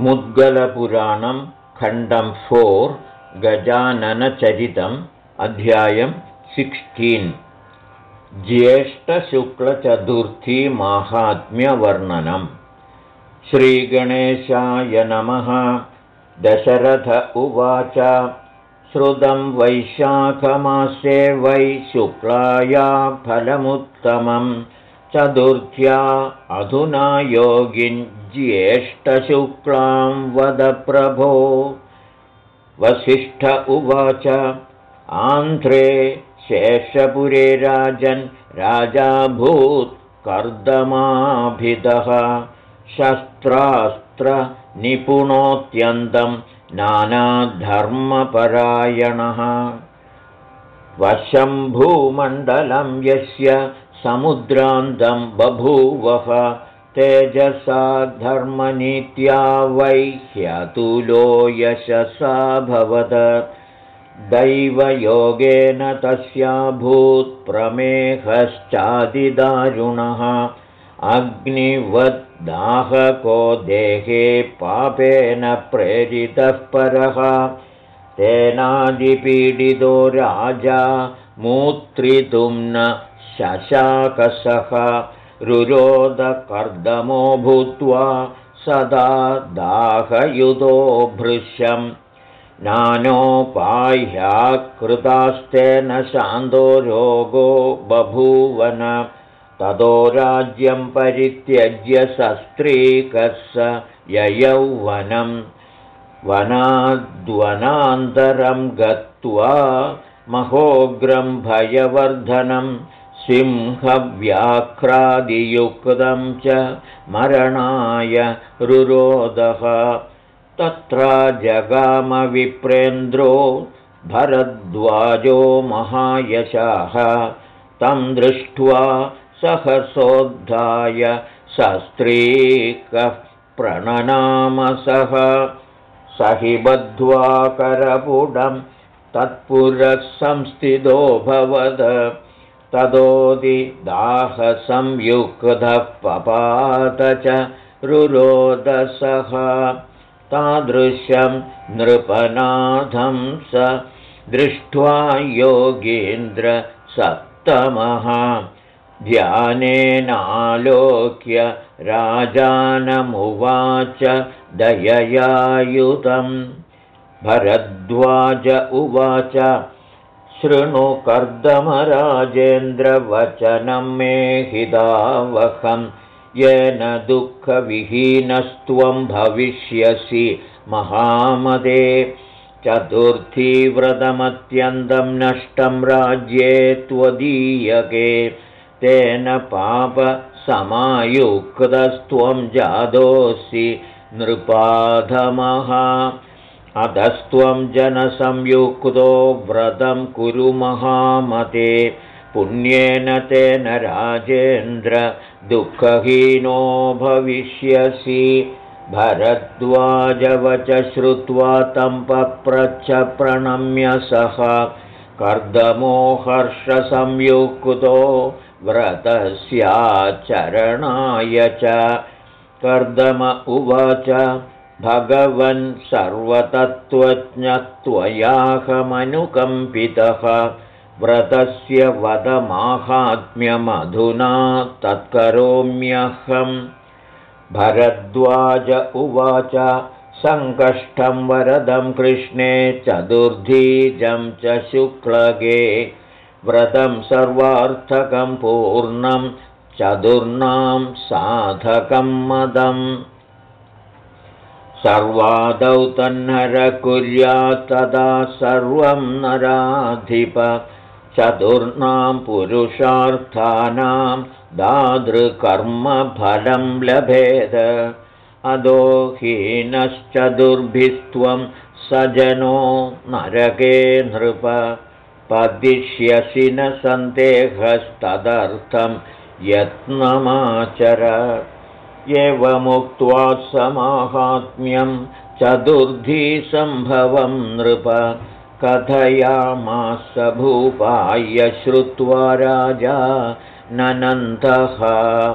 मुद्गलपुराणं खण्डं फोर् गजाननचरितम् अध्यायं सिक्स्टीन्। ज्येष्ठशुक्लचतुर्थीमाहात्म्यवर्णनम्। श्रीगणेशाय नमः। दशरथ उवाच। श्रुतं वैशाखमासे वै शुक्लाया फलमुत्तमं चतुर्थ्या अधुना योगिञ्ज्येष्ठशुक्लां वदप्रभो वसिष्ठ उवाच आन्ध्रे शेषपुरे राजन् कर्दमाभिदः। शस्त्रास्त्रनिपुणोऽत्यन्तं नानाधर्मपरायणः। वशम्भूमण्डलं यस्य समुद्रान्तं बभूवः तेजसा धर्मनीत्या वै ह्यतुलो यशसा भवद। दैवयोगेन तस्याभूत्प्रमेहश्चादिदारुणः अग्निवद्दाहको देहे पापेन प्रेरितः परः। तेनादिपीडितो राजा मूत्रितुं न शशाकसः रुरोदकर्दमो भूत्वा सदा दाहयुतो भृश्यम्। नानोपाह्याकृतास्तेन शान्तो रोगो बभूवन। ततो राज्यं परित्यज्य सस्त्रीकः स ययौवनं। वनाद्वनान्तरं गत्वा महोग्रं भयवर्धनं सिंहव्याघ्रादियुक्तं च मरणाय रुरोदः। तत्र जगामविप्रेन्द्रो भरद्वाजो महायशाः। तं दृष्ट्वा सहसोद्धाय सस्त्रीकः प्रणनामसः स हि बद्ध्वा करपुडं तत्पुरः संस्थितोऽभवद ततोदिदाहसंयुक्तः पपात च रुरोदसः तादृशं नृपनाथं स दृष्ट्वा योगीन्द्रसप्तमः ध्यानेनालोक्य राजानमुवाच दययायुतं भरद्वाज उवाच शृणुकर्दमराजेन्द्रवचनं मे हिदावहम् येन दुःखविहीनस्त्वं भविष्यसि महामदे। चतुर्थीव्रतमत्यन्तं नष्टं राज्ये त्वदीयके। तेन पापसमायुक्तस्त्वं जादोऽसि नृपाधमः अधस्त्वं जनसंयुक्तो व्रतं कुरु महामते। पुण्येन तेन राजेन्द्र दुःखहीनो भविष्यसि। भरद्वाजवच श्रुत्वा तं पप्रच्छ प्रणम्य सः। कर्दमोहर्षसंयुक्तो व्रतस्याचरणाय च। कर्दम उवाच भगवन् सर्वतत्त्वज्ञत्वयाहमनुकम्पितः। व्रतस्य वदमाहात्म्यमधुना तत्करोम्यहम्। भरद्वाज उवाच सङ्कष्टं वरदं कृष्णे चतुर्धीजं च शुक्लगे। व्रतं सर्वार्थकं पूर्णं चतुर्णां साधकं मदम् सर्वादौ तन्नर कुर्यात्तदा सर्वं नराधिप चतुर्णां पुरुषार्थानां दादृकर्मफलं लभेद। अदो हीनश्चतुर्भिस्त्वं स जनो नरके नृप पदिष्यसि न सन्देहस्तदर्थं यत्नमाचर एवमुक्त्वा समाहात्म्यं चतुर्धीसम्भवं नृप। कथयामास भूपाय श्रुत्वा राजा ननन्तः।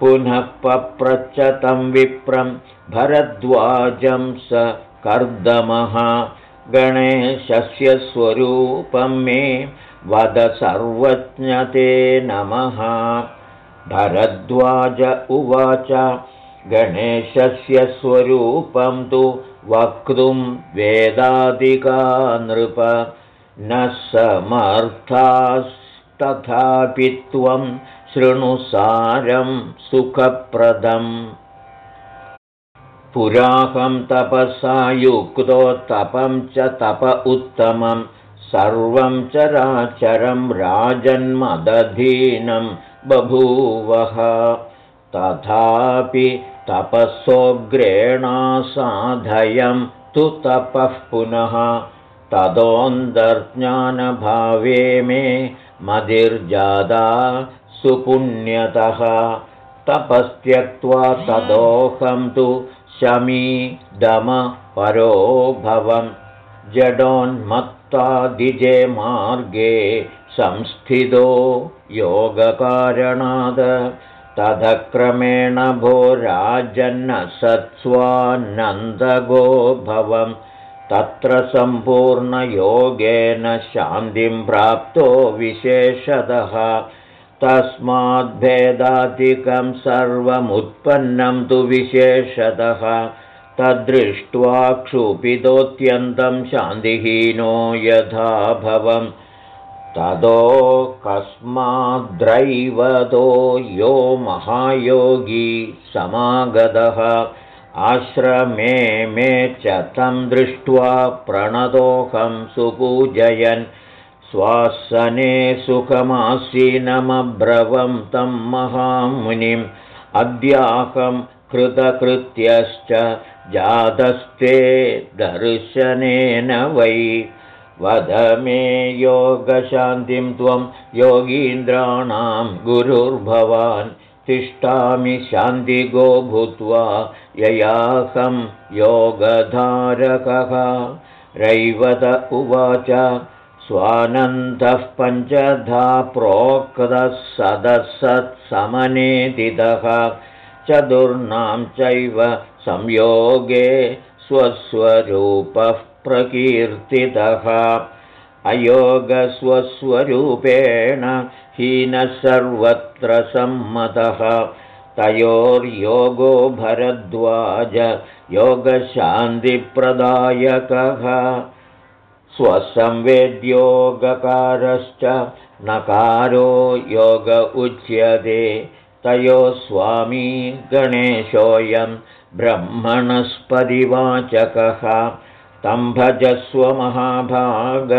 पुनः पप्रच्च तं विप्रं भरद्वाजं स कर्दमः। गणेशस्य स्वरूपं मे वद सर्वज्ञते नमः भरद्वाज उवाच गणेशस्य स्वरूपं तु वक्तुं वेदादिका नृप न समर्थास्तथापि त्वं शृणुसारं सुखप्रदम्। पुराहं तपसा युक्तो तपं च तप उत्तमं सर्वं चराचरं राजन्मदधीनं बभूवः। तथापि तपसोऽग्रेणासाधयं तु तपः पुनः। तदोऽन्तर्ज्ञानभावे मे मदिर्जादा सुपुण्यतः। तपस्त्यक्त्वा तदोहं तु शमी दम परोभवं जडोन्मत्तादिजे मार्गे संस्थितो योगकारणाद। तदक्रमेण भो राजन्न भवं तत्र सम्पूर्णयोगेन शान्तिं प्राप्तो विशेषतः। तस्माद्भेदादिकं सर्वमुत्पन्नं तु विशेषतः। तद्दृष्ट्वा क्षुपितोऽत्यन्तं शान्तिहीनो यथा भवम् ततो कस्माद्रैवतो यो महायोगी समागतः। आश्रमे मे च तं दृष्ट्वा प्रणतोऽहं सुपूजयन्। स्वासने सुखमासीनमब्रवं तं महामुनिम्। अद्याहं कृतकृत्यश्च जातस्ते दर्शनेन वै वद मे योगशान्तिं त्वं योगीन्द्राणां गुरुर्भवान् तिष्ठामि शान्तिगो भूत्वा ययाहं योगधारकः। रैवत उवाच स्वानन्दः पञ्चधा प्रोक्तः सदसत्समनेदितः चतुर्णां चैव संयोगे स्वस्वरूपः प्रकीर्तितः। अयोगस्वस्वरूपेण हीनः सर्वत्र सम्मतः। तयोर्योगो भरद्वाज योगशान्तिप्रदायकः। स्वसंवेद्योगकारश्च नकारो योग उच्यते। तयोः स्वामी गणेशोऽयं ब्रह्मणस्पतिवाचकः तं भजस्व महाभाग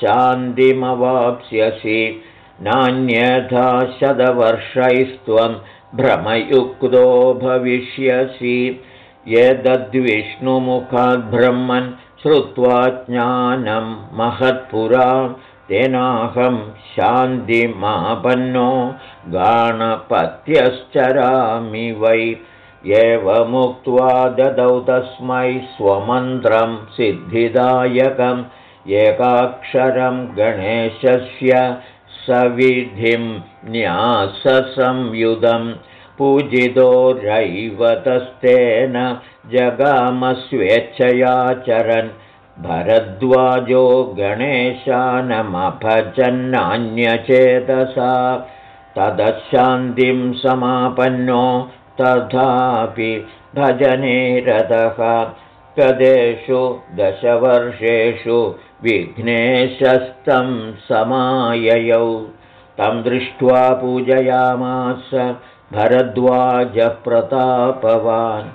शान्तिमवाप्स्यसि नान्यथा शतवर्षैस्त्वं भ्रमयुक्तो भविष्यसि। यदद्विष्णुमुखाद्ब्रह्मन् श्रुत्वा ज्ञानं महत्पुरा तेनाहं शान्तिमापन्नो गाणपत्यश्चरामि वै एवमुक्त्वा ददौ तस्मै स्वमन्त्रं सिद्धिदायकम् एकाक्षरं गणेशस्य सविधिं न्याससंयुधं पूजितो रैवतस्तेन जगामस्वेच्छयाचरन् भरद्वाजो गणेशानमभजन्नान्यचेतसा तदशान्तिं समापन्नो तथापि भजने रथः कदेषु दशवर्षेषु विघ्नेशस्तं समाययौ। तं दृष्ट्वा पूजयामास भरद्वाजप्रतापवान्।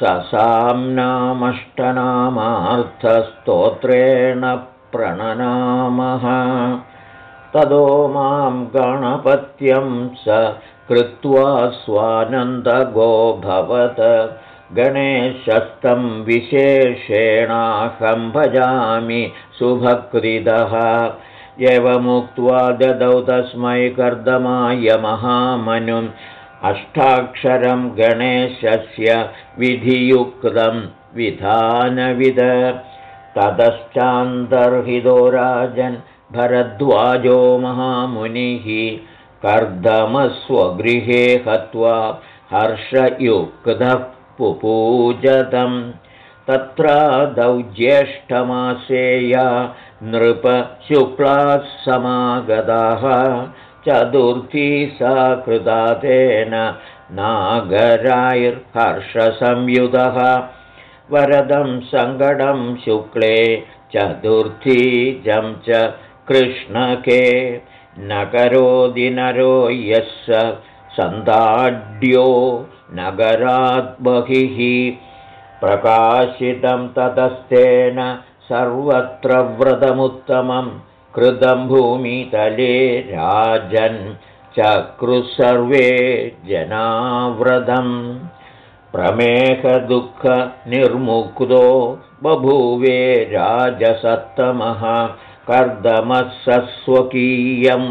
ससाम्नामष्टनामार्थस्तोत्रेण प्रणनामः। तदो मां गणपत्यं स कृत्वा स्वानन्दगो भवत गणेशस्तं विशेषेणाहं भजामि सुभक्तिदः एवमुक्त्वा ददौ तस्मै कर्दमाय महामनुम्। अष्टाक्षरं गणेशस्य विधियुक्तं विधानविद। ततश्चान्तर्हितो राजन् भरद्वाजो महामुनिः कर्दमस्वगृहे हत्वा हर्षयुक्तः पुपूजतम्। तत्रादौ ज्येष्ठमासेया नृपशुक्लाः समागताः। चतुर्थी सा कृता तेन नागराैर्हर्षसंयुतः वरदं सङ्गडं शुक्ले चतुर्थी जं च कृष्णके न करोदिनरो यः स सन्ताड्यो नगराद्बहिः। प्रकाशितं ततस्तेन सर्वत्र व्रतमुत्तमं कृतं भूमितले राजन्। चक्रुसर्वे जनाव्रतम्। प्रमेहदुःखनिर्मुक्तो बभूवे राजसत्तमः कर्दमः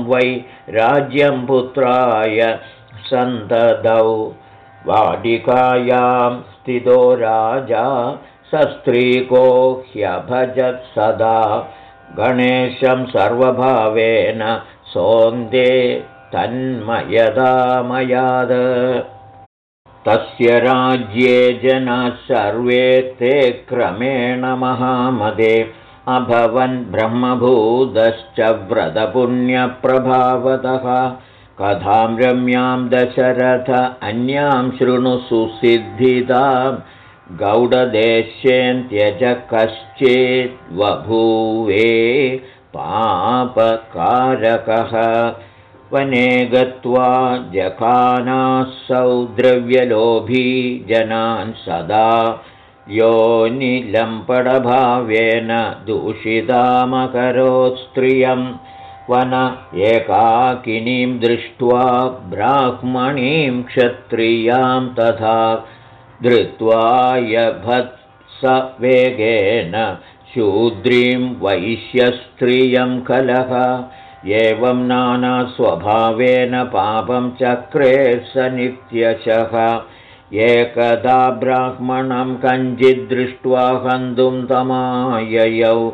वै राज्यं पुत्राय सन्तदौ। वाटिकायां स्थितो राजा सस्त्रीको ह्यभजत् सदा। गणेशं सर्वभावेन सोन्दे तन्मयदामयाद तस्य राज्ये जनाः सर्वे ते क्रमेण महामदे अभवन् ब्रह्मभूतश्च व्रतपुण्यप्रभावतः। कथां रम्यां दशरथ अन्यां शृणु सुसिद्धितां गौडदेश्येन्त्यज कश्चिद्वभूवे पापकारकः। वने गत्वा जखानासौ द्रव्यलोभी जनान् सदा योनिलम्पडभावेन दूषितामकरोत्स्त्रियं वन एकाकिनीं दृष्ट्वा ब्राह्मणीं क्षत्रियां तथा धृत्वा यभत्स वेगेन शूद्रीं वैश्यस्त्रियं कलः एवं नानास्वभावेन पापं चक्रे स नित्यशः एकदा ब्राह्मणं कञ्चिद्दृष्ट्वा हन्तुं तमाययौ।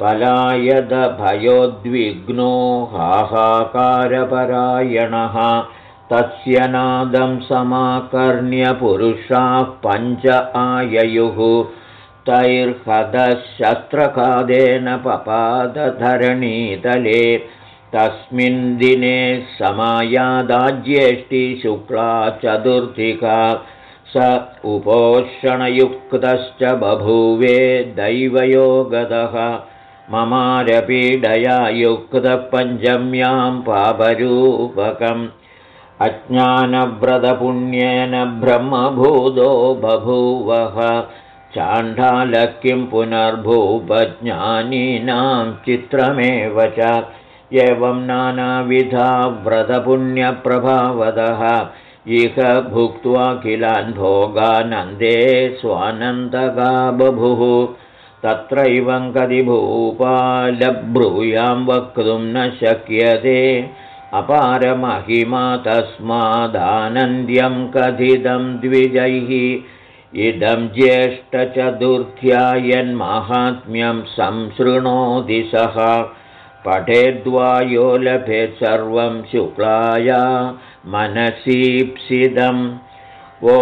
पलायदभयोद्विग्नो हाहाकारपरायणः। तस्य नादं समाकर्ण्यपुरुषाः पञ्च आययुः। तैर्हदशस्त्रखादेन पपादधरणीतले तस्मिन् दिने समायादाज्येष्टि शुक्ला चतुर्थिका स उपोषणयुक्तश्च बभूवे दैवयोगदः ममारपीडया युक्तपञ्चम्यां पापरूपकम् अज्ञानव्रतपुण्येन ब्रह्मभूतो बभूवः चाण्डालः किं पुनर्भूपज्ञानीनां चित्रमेव च एवं नानाविधा व्रतपुण्यप्रभावदः। इह भुक्त्वा किलान् भोगानन्दे स्वानन्दगा बभुः तत्रैवं कदिभूपालब्रूयां वक्तुं न शक्यते। अपारमहिमा तस्मादानन्द्यं कथितं द्विजैः। इदं ज्येष्ठचतुर्थ्यायन्माहात्म्यं संशृणोति सः पठेद्वा यो लभेत् सर्वं शुक्लाया मनसीप्सिदम्। ॐ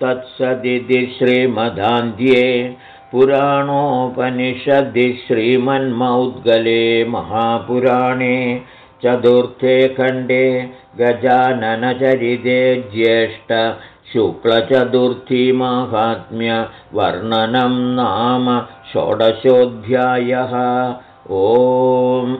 तत्सदिति श्रीमदान्ध्ये पुराणोपनिषदि श्रीमन्मौद्गले महापुराणे चतुर्थे खण्डे गजाननचरिते ज्येष्ठ शुक्लचतुर्थीमाहात्म्यवर्णनं नाम षोडशोऽध्यायः। ओम्